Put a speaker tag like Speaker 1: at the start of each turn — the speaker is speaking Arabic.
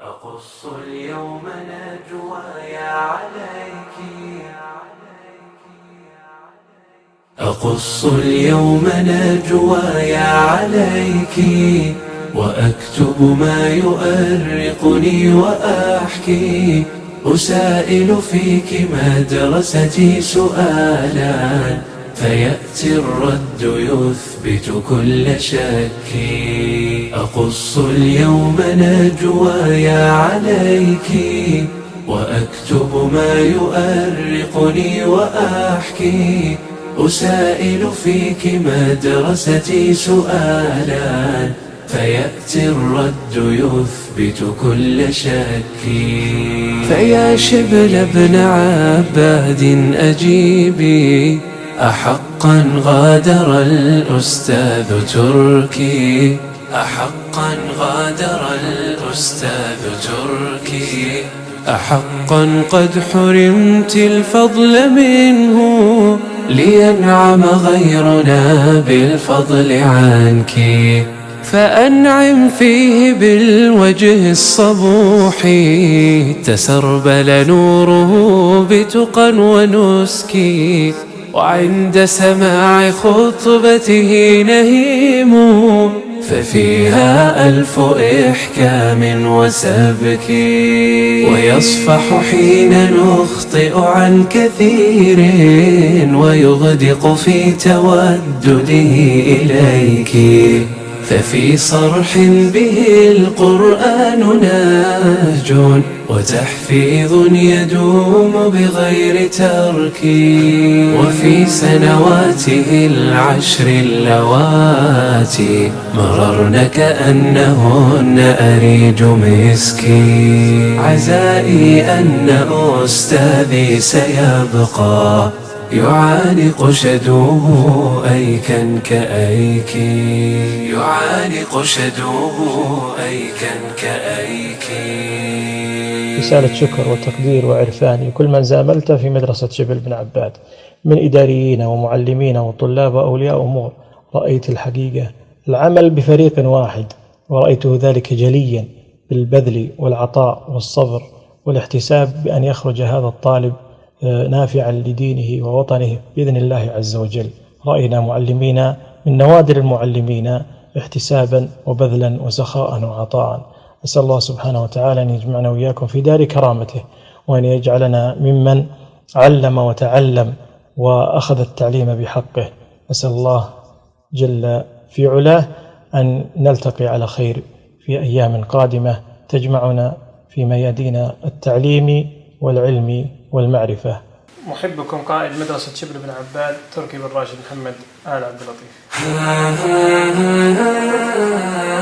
Speaker 1: أقص اليوم نجواي عليك. أقص اليوم نجواي عليك. وأكتب ما يؤرقني وأحكي أسائل فيك مدرستي سؤالا. فيأتي الرد يثبت كل شكي أقص اليوم نجواي عليك وأكتب ما يؤرقني وأحكي. أسائل فيك مدرستي سؤالا فيأتي الرد يثبت كل شكي فيا شبل ابن عباد أجيبي أحقا غادر الأستاذ تركي. أحقا غادر الأستاذ تركي. أحقا قد حرمت الفضل منه لينعم غيرنا بالفضل عنك. فأنعم فيه بالوجه الصبوح تسربل نوره بتقى ونسك. وعند سماع خطبته نهيم ففيها ألف إحكام وسبك. ويصفح حين نخطئ عن كثير ويغدق في تودده إليك. ففي صرح به القرآن ناج وتحفيظ يدوم بغير ترك وفي سنواته العشر اللواتي مررن كأنهن أريج مسكي. عزائي أن أستاذي سيبقى. يعانق شدوه أيكا كأيك. يعانق شدوه أيكا كأيك.
Speaker 2: رسالة شكر وتقدير وعرفان لكل من زاملت في مدرسة شبل بن عباد. من إداريين ومعلمين وطلاب وأولياء أمور رأيت الحقيقة. العمل بفريق واحد ورأيته ذلك جليا بالبذل والعطاء والصبر والاحتساب بأن يخرج هذا الطالب نافعا لدينه ووطنه بإذن الله عز وجل. رأينا معلمين من نوادر المعلمين احتسابا وبذلا وسخاء وعطاء. أسأل الله سبحانه وتعالى أن يجمعنا وإياكم في دار كرامته وأن يجعلنا ممن علم وتعلم وأخذ التعليم بحقه. أسأل الله جل في علاه أن نلتقي على خير في أيام قادمة تجمعنا في ميادين التعليم والعلم والمعرفة. محبكم قائد مدرسة شبل بن عباد تركي بن راشد محمد آل عبد اللطيف.